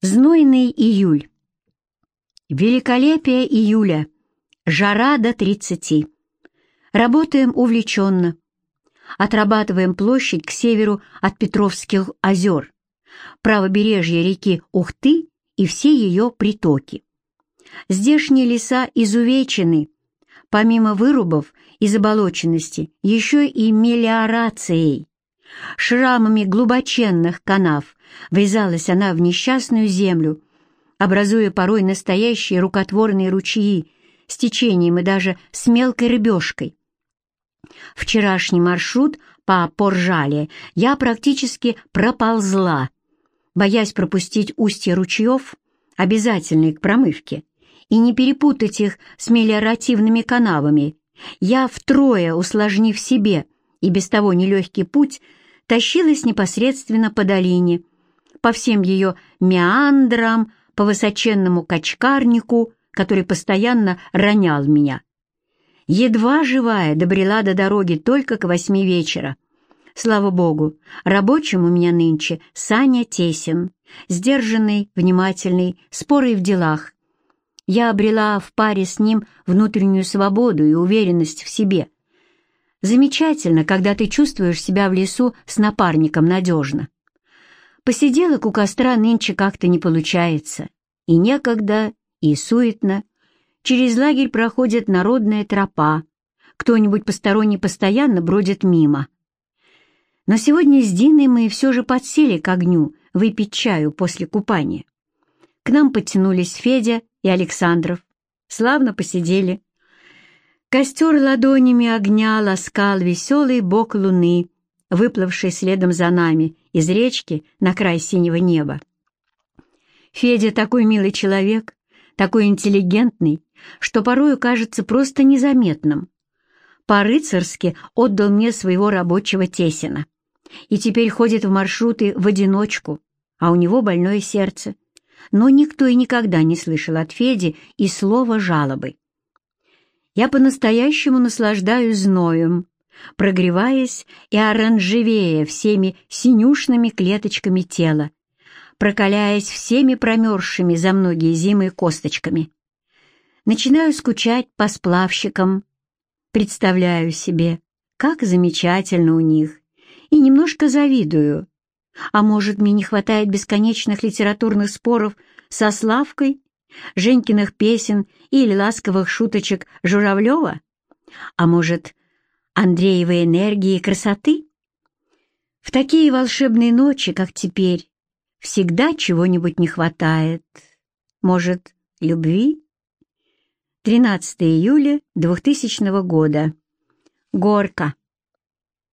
Знойный июль. Великолепие июля. Жара до 30. Работаем увлеченно. Отрабатываем площадь к северу от Петровских озер, правобережье реки Ухты и все ее притоки. Здешние леса изувечены, помимо вырубов и заболоченности, еще и мелиорацией. Шрамами глубоченных канав врезалась она в несчастную землю, образуя порой настоящие рукотворные ручьи с течением и даже с мелкой рыбешкой. Вчерашний маршрут по Поржале я практически проползла, боясь пропустить устья ручьев, обязательные к промывке, и не перепутать их с мелиоративными канавами. Я втрое, усложнив себе и без того нелегкий путь, тащилась непосредственно по долине, по всем ее меандрам, по высоченному качкарнику, который постоянно ронял меня. Едва живая добрела до дороги только к восьми вечера. Слава богу, рабочим у меня нынче Саня Тесин, сдержанный, внимательный, спорый в делах. Я обрела в паре с ним внутреннюю свободу и уверенность в себе. Замечательно, когда ты чувствуешь себя в лесу с напарником надежно. Посиделок у костра нынче как-то не получается. И некогда, и суетно. Через лагерь проходит народная тропа. Кто-нибудь посторонний постоянно бродит мимо. Но сегодня с Диной мы все же подсели к огню выпить чаю после купания. К нам подтянулись Федя и Александров. Славно посидели. Костер ладонями огня ласкал веселый бок луны, выплывший следом за нами из речки на край синего неба. Федя такой милый человек, такой интеллигентный, что порою кажется просто незаметным. По-рыцарски отдал мне своего рабочего тесина. И теперь ходит в маршруты в одиночку, а у него больное сердце. Но никто и никогда не слышал от Феди и слова жалобы. Я по-настоящему наслаждаюсь зноем, прогреваясь и оранжевея всеми синюшными клеточками тела, прокаляясь всеми промерзшими за многие зимы косточками. Начинаю скучать по сплавщикам, представляю себе, как замечательно у них, и немножко завидую. А может, мне не хватает бесконечных литературных споров со Славкой, Женькиных песен или ласковых шуточек Журавлева? А может, Андреевой энергии и красоты? В такие волшебные ночи, как теперь, всегда чего-нибудь не хватает. Может, любви? 13 июля 2000 года. Горка.